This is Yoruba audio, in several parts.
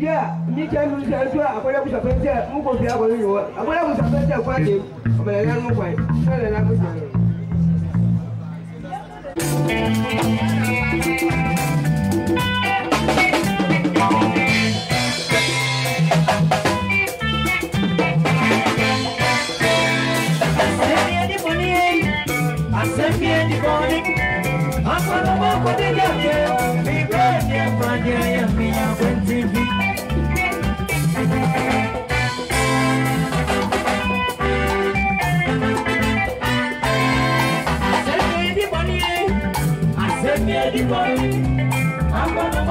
bia ni kyɛ nu sɛ so a akɔda busa fɛn sɛ n kɔ fia kɔni yowɔ akɔda busa fɛn sɛ kɔ de ɔbɛlɛ na nu kwan ɔbɛlɛ na nu kwan.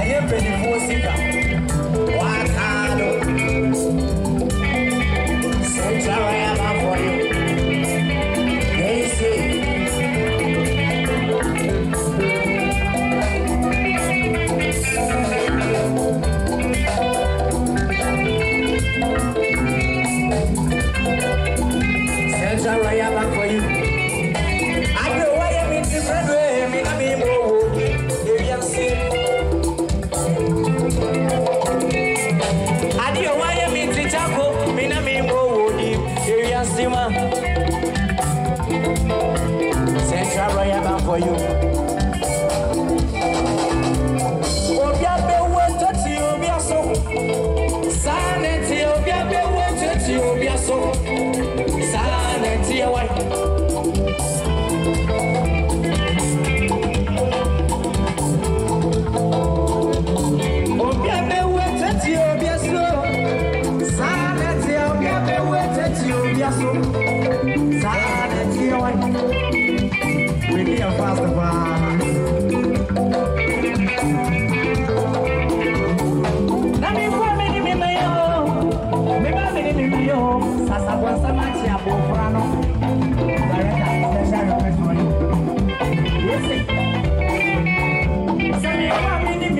I am 24. you.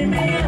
me up.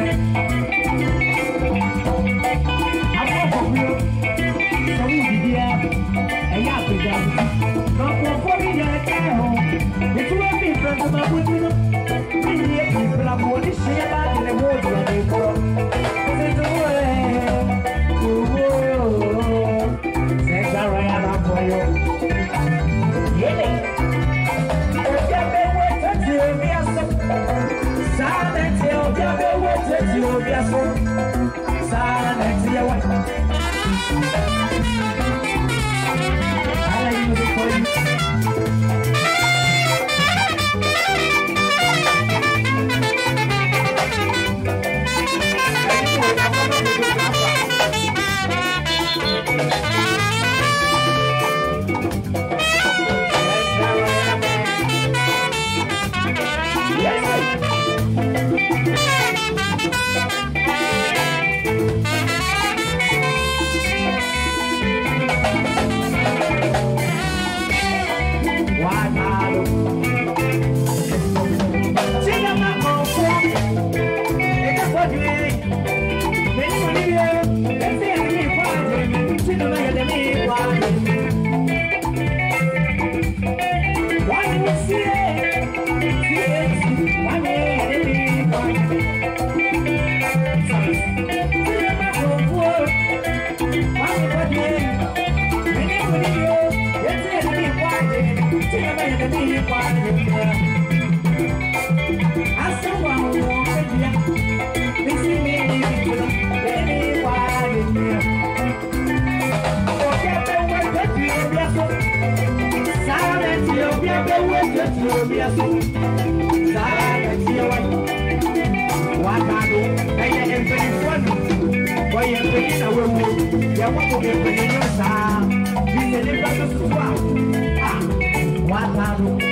mpanyin na wewu yɛkɔ mo mpanyin yɛ saa bi yɛ nipa no soso a a wata no.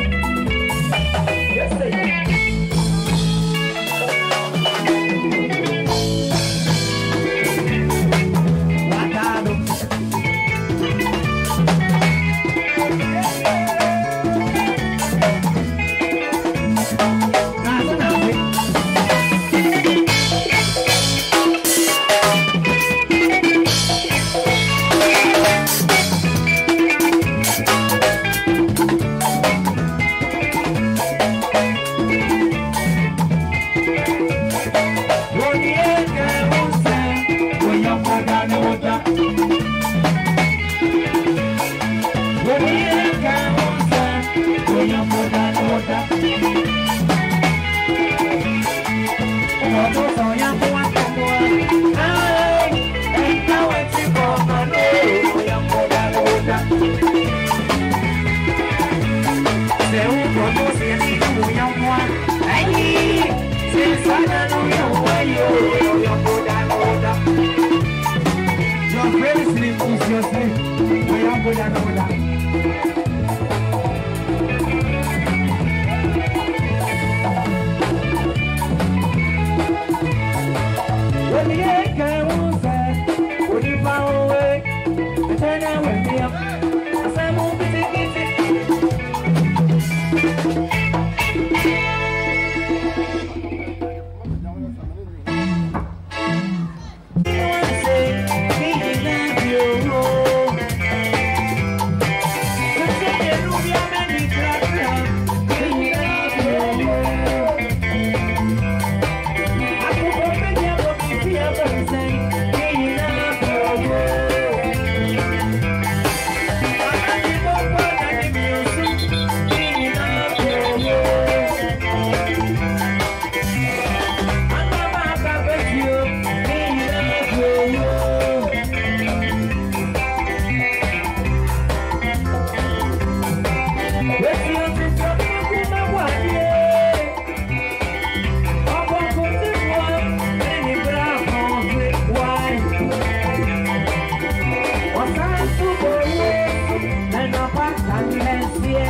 Yeah.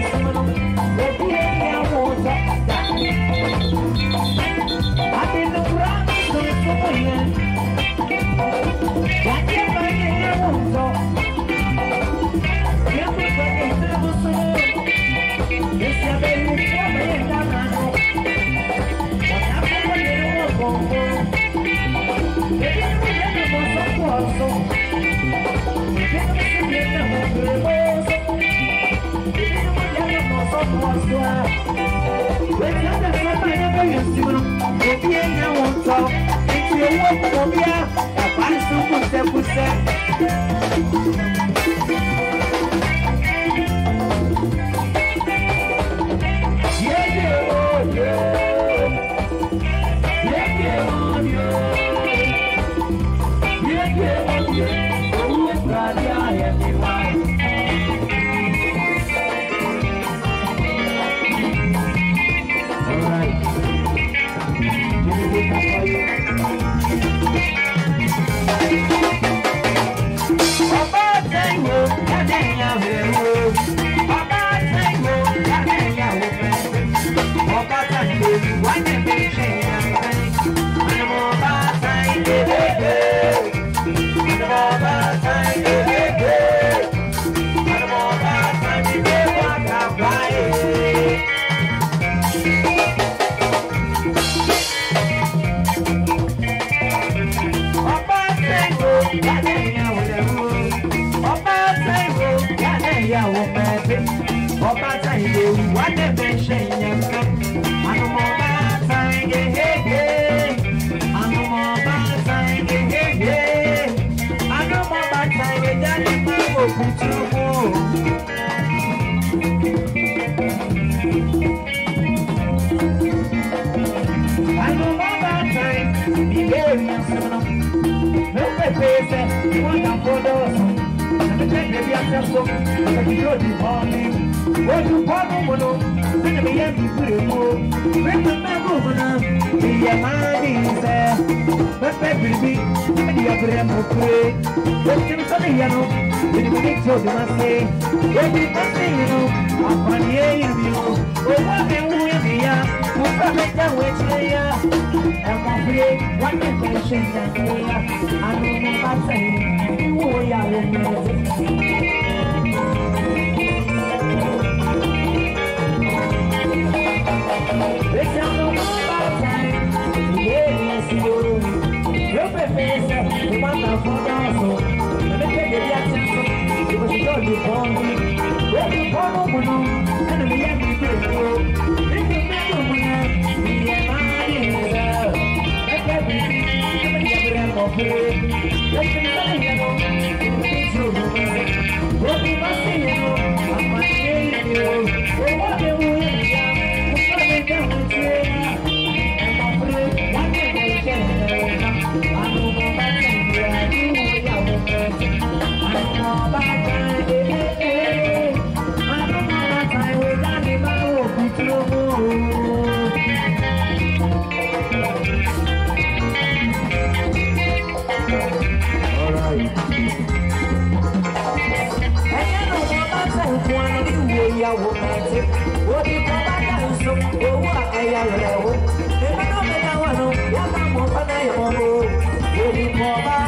Thank you. yɛ sumunu ebi enye wɔn tɔ eti ewu ɔkpɔ bia ɛfari so kusɛkusɛ. you you you, you, my Owó mi wú ya Mukameta wecheya Emofre wane kwenche nyanyeya Ano mupata hii Uya umeze Esse é o meu batalho, e ele é seguro. Meu perfeito, o mata-fogaço. Eu nem peguei here. Looking at you. wọn níwò ìyàwó ẹ̀tí òbí kan bá dẹ̀rù so owó ẹ̀yà rẹ̀ wò. èmi náà mi náà wà nù yàtọ̀ mọ̀ fẹ́ náà yọ̀ wọ́n o òbí kan bá.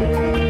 you.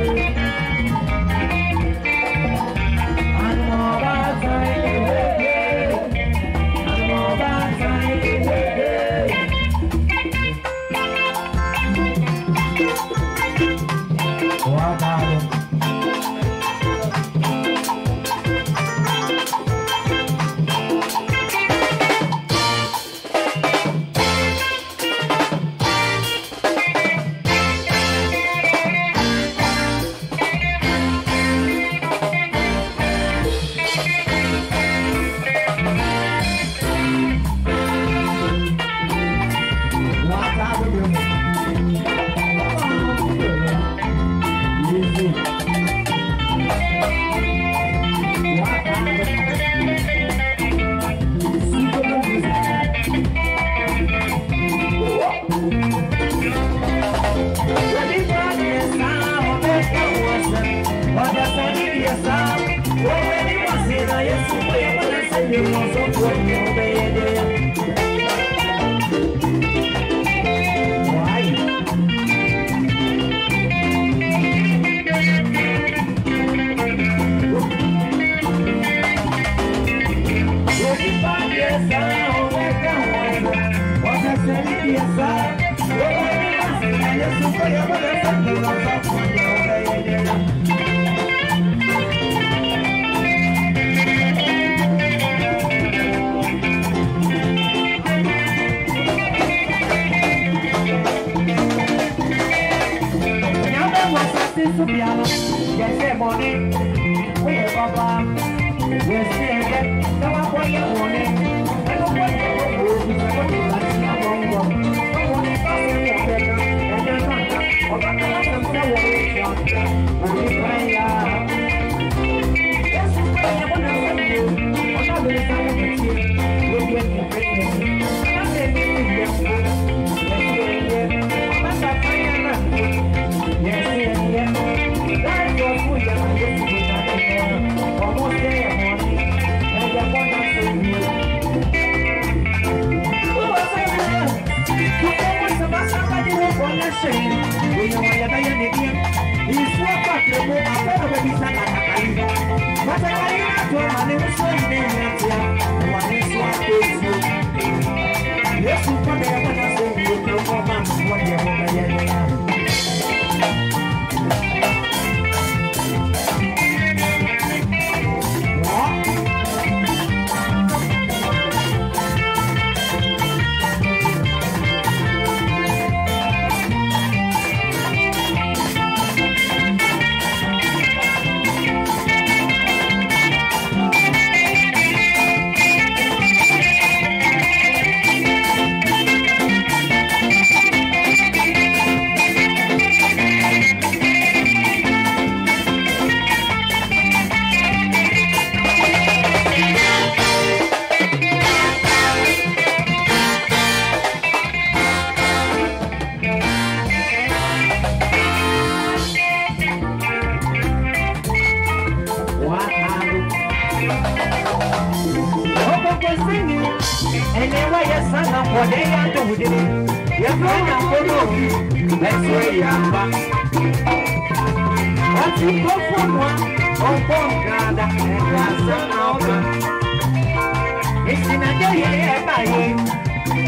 ìnàjọyè ẹ̀bàyè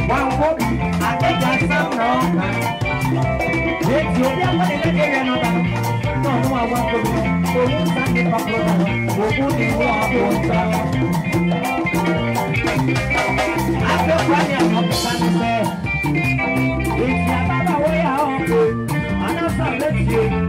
wọn wo àtẹ̀jà sáwọn ọ̀gá létí omi àpọ̀lẹ̀ lẹ́kẹ̀ rẹ̀ nù bá náà ní wọn wọn tóbi òun ń sá ní pàpọ̀ náà òun ní wọn àbò sá. akẹ́kọ̀ọ́ ni àwọn ọ̀gá bá ní sẹ́ẹ̀. èsì àbábà wọ́yà ọ̀hún ọ̀nà sàlẹ̀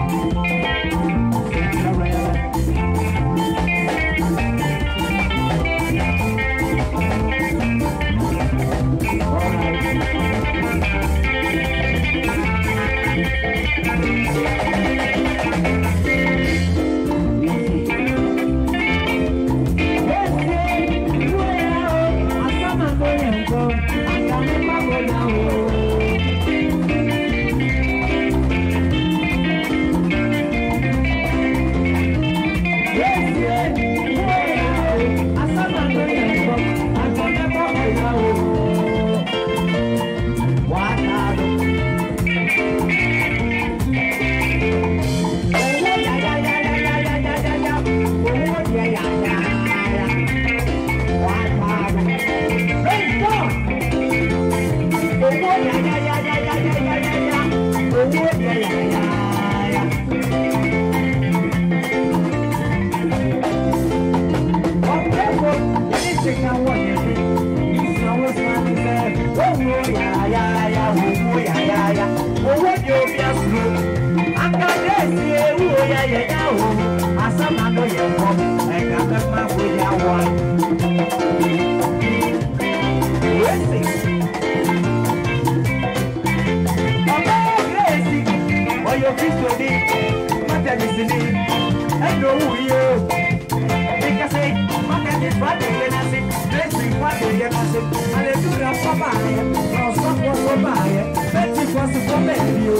ìwà tó yẹ ká ṣe àlejúra sọ́bà yẹ lọ́sọ́pọ̀ sọ́bà yẹ bẹ́ẹ̀tì fọ́sí fọ́ bẹ́ẹ̀ bí o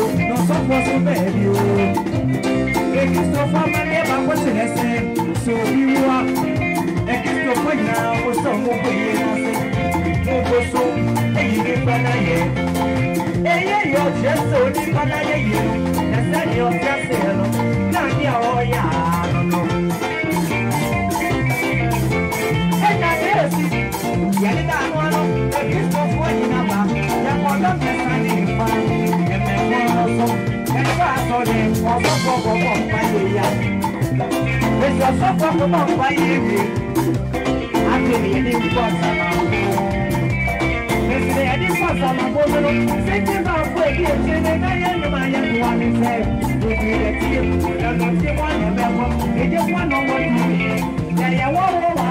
lọ́sọ́pọ̀ so èyí ní gbaná yẹ. eyé yọ jésù ní gbaná yẹ yẹ ẹsẹ̀ ni ọjà sí ẹ lọ náà yesi yali da no no e kristo fo ni na ba ya ko do me sa ni pa e me ko no so e ba so de o bo bo bo bo pa ye ya e so so bo bo bo pa ye mi a te ni ni ko sa na e si de ni ko sa na bo no se ti ba fo e ki se ne ka ye ni ma ya ko wa ni se ni ni de ti e ko da no ti wa ni be ko e je wa no wa ni ya ya wa wa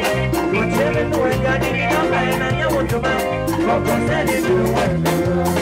Nobody be your man and you want your man. Come on, send it to the world.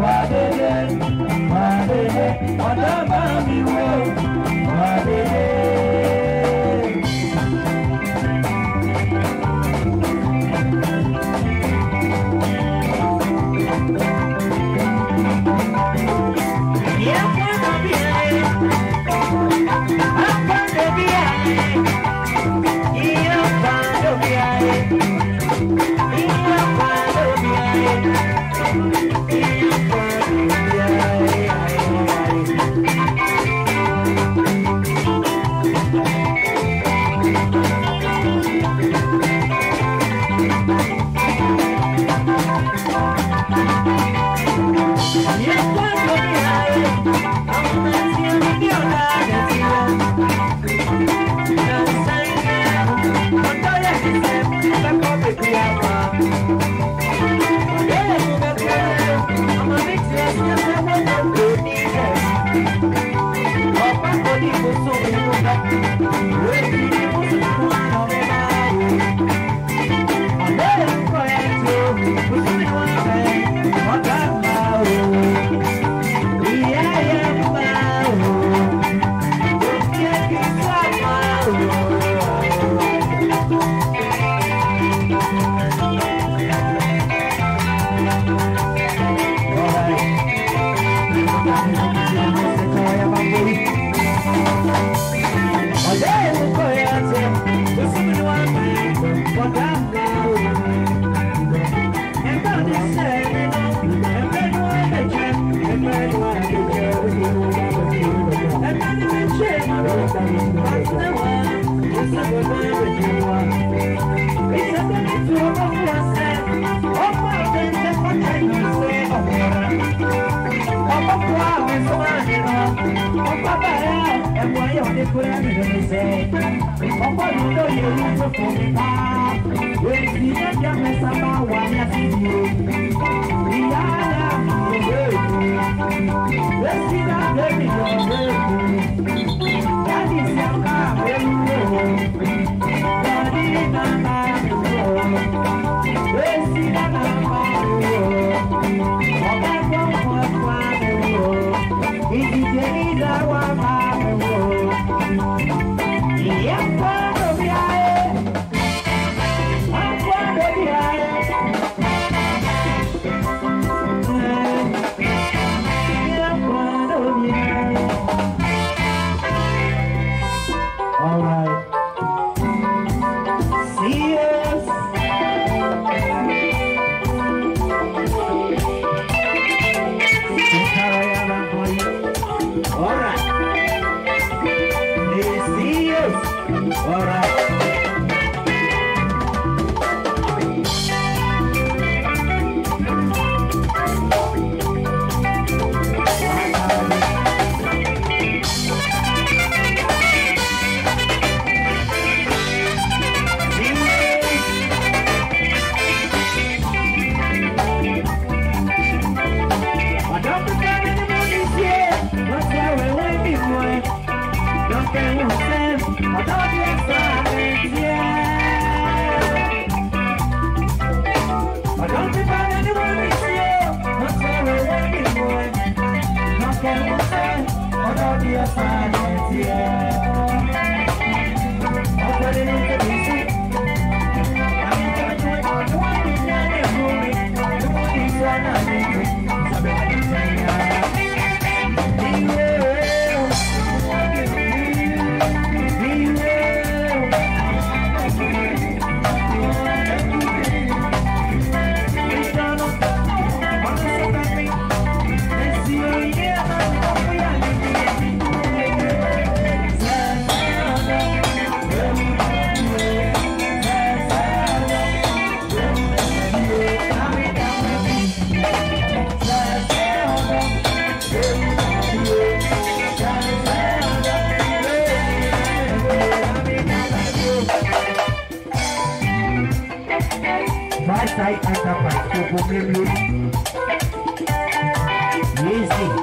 wàdédé wàdédé ọ̀dọ́ máa. de kuremi de mese Music.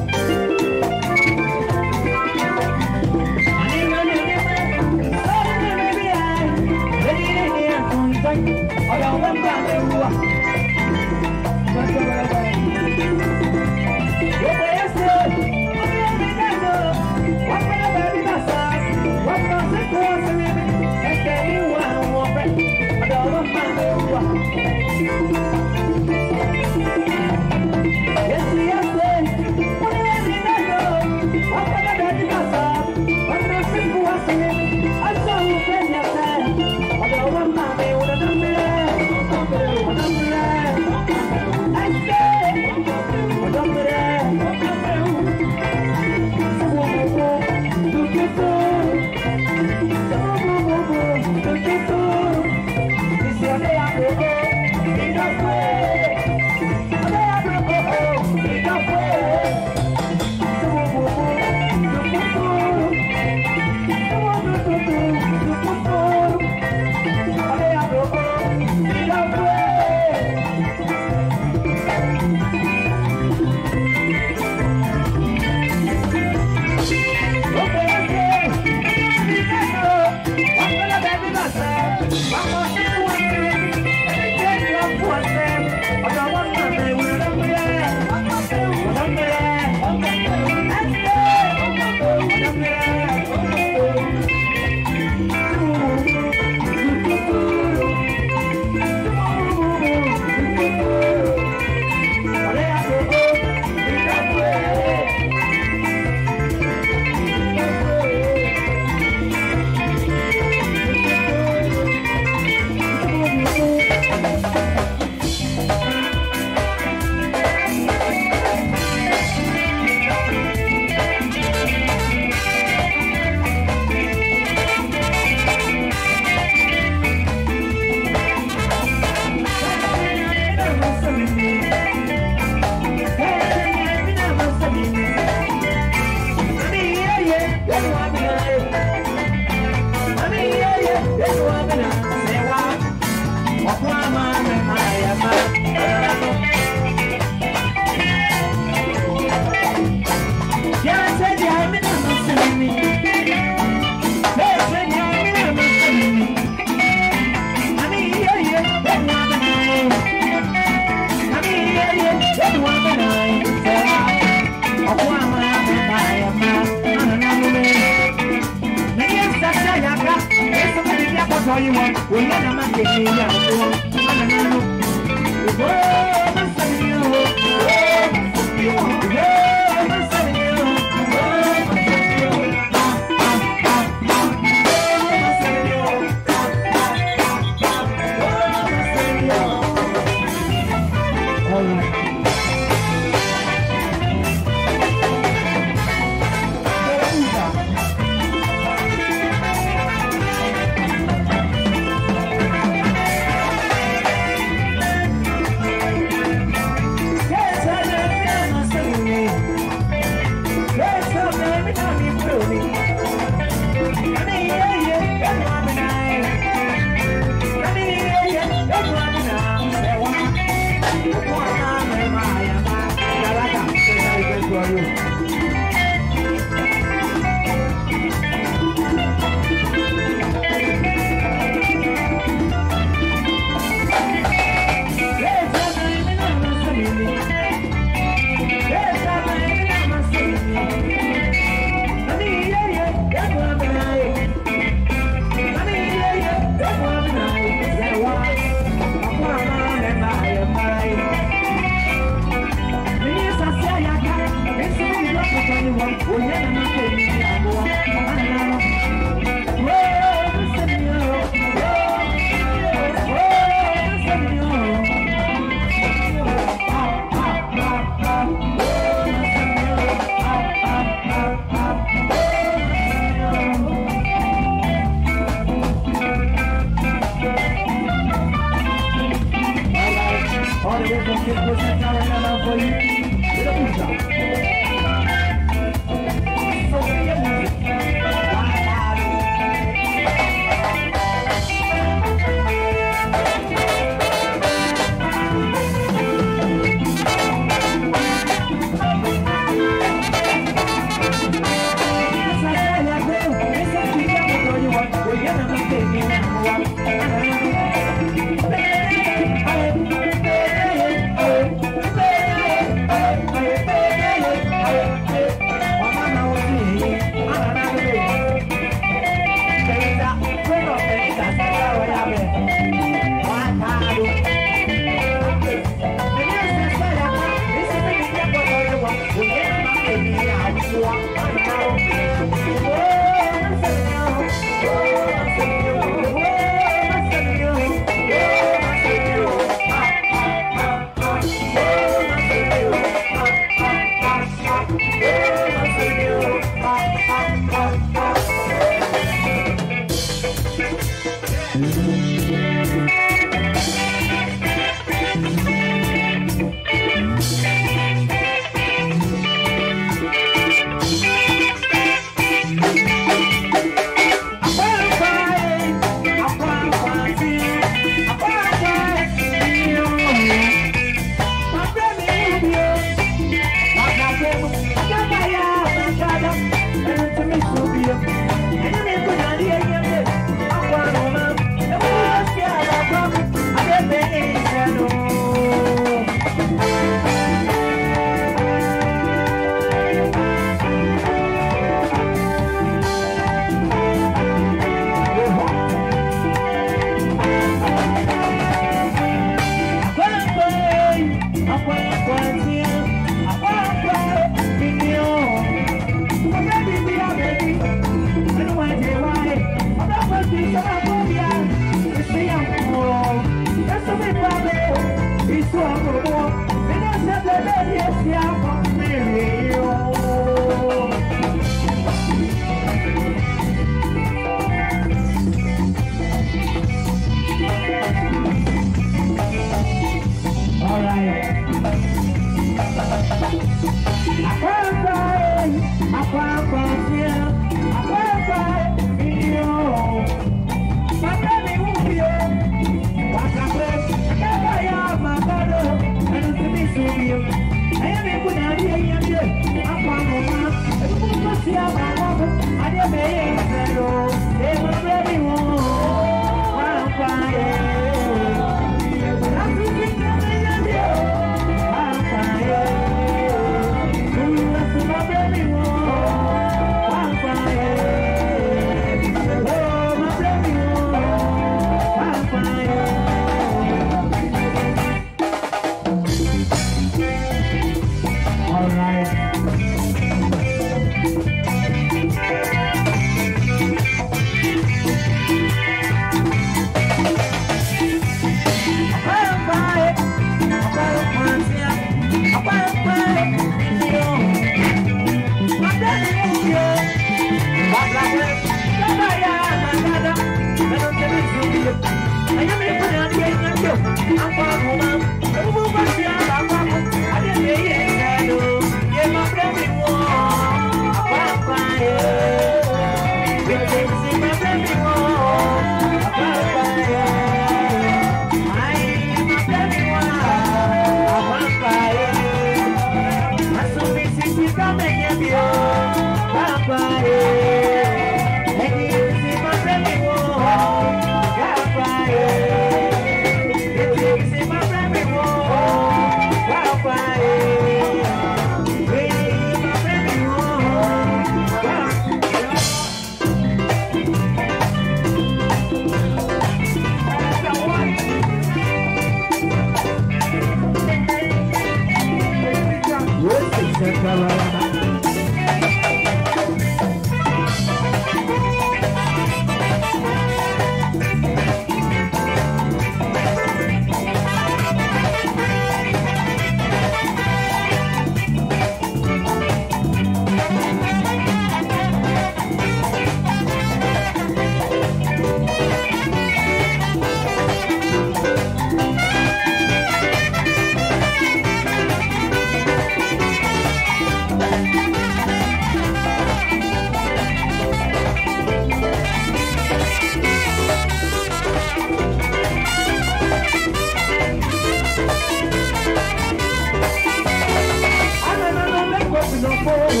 I'm Thank you.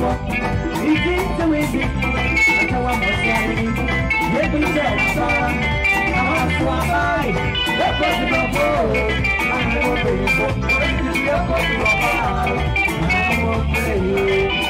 Ikinza wezi Atawa mosari Yebi seksa Awa swabai Eko tibobo Anamo bebo Eko tibobo Anamo bebo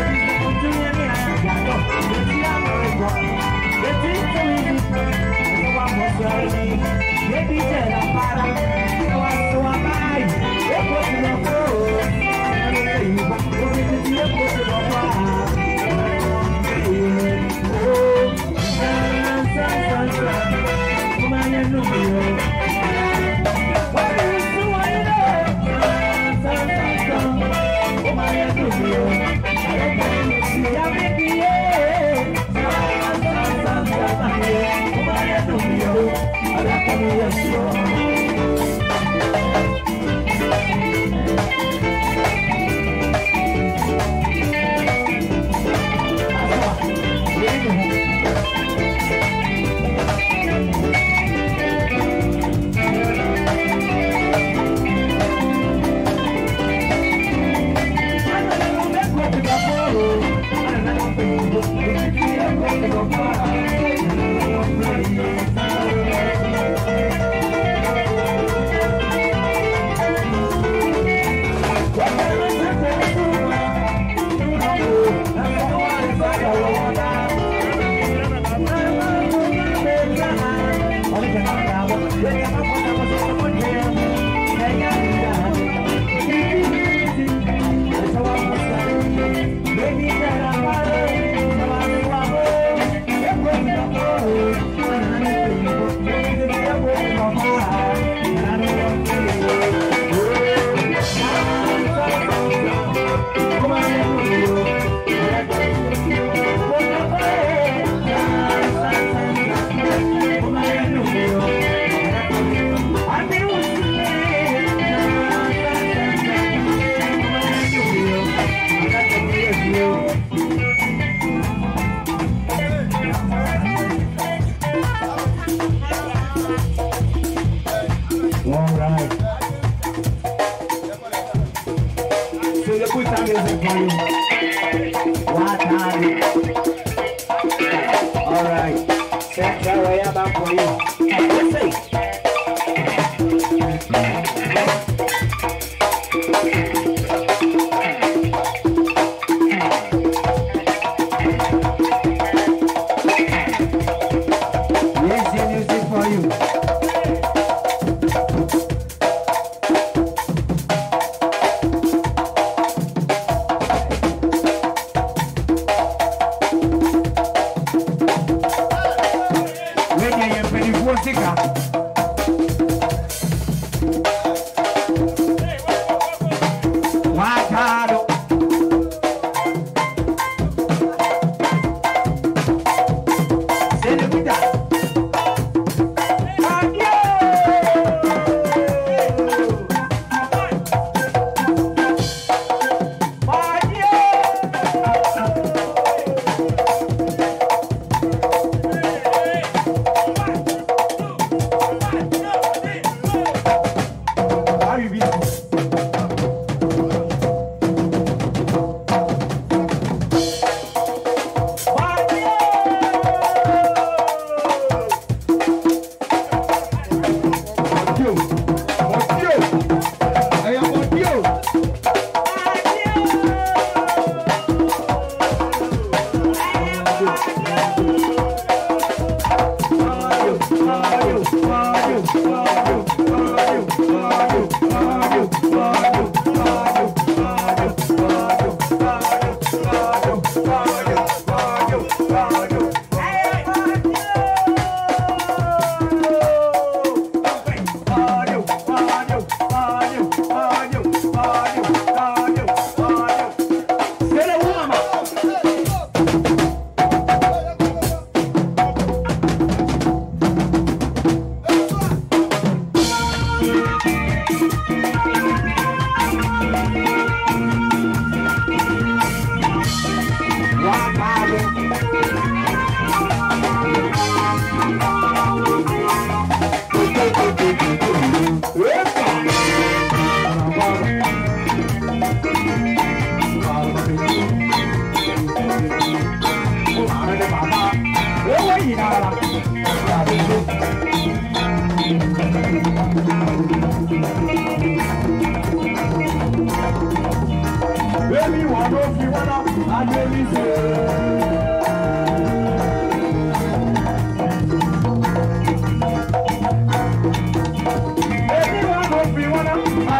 no, no, no.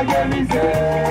gbé mi sẹ́ẹ̀.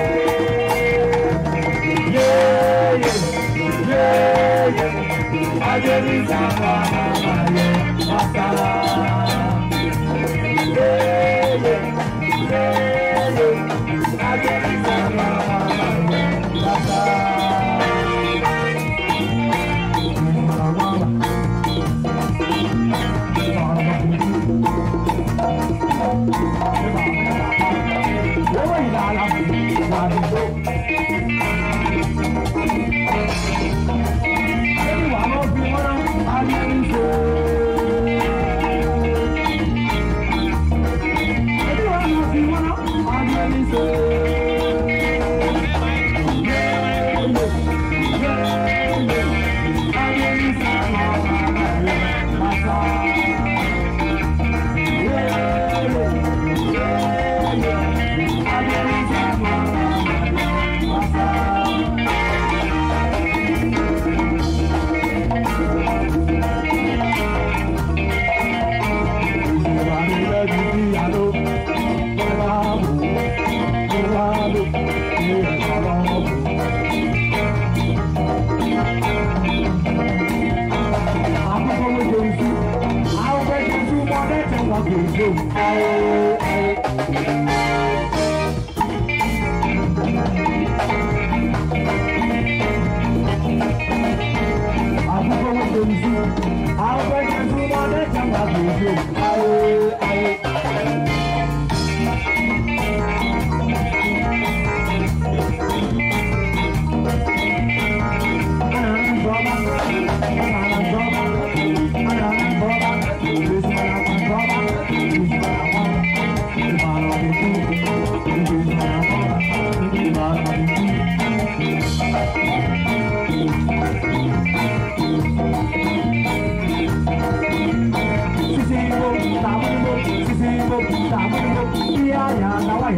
cháu phải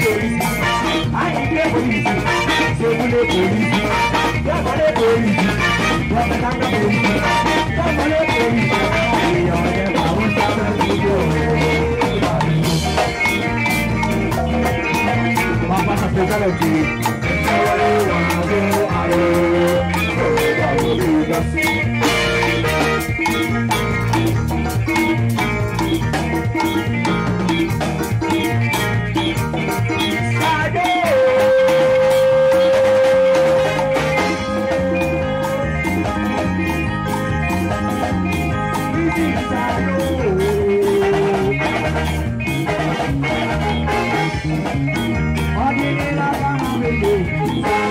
polisi polisi ayike polisi sebule polisi yabale polisi yabalanga polisi yabale polisi èèyàn yẹn máa ń sábẹ́ lójú ọ̀rẹ́. máa bá sàpèjálẹ̀ kiri. I'll give it up,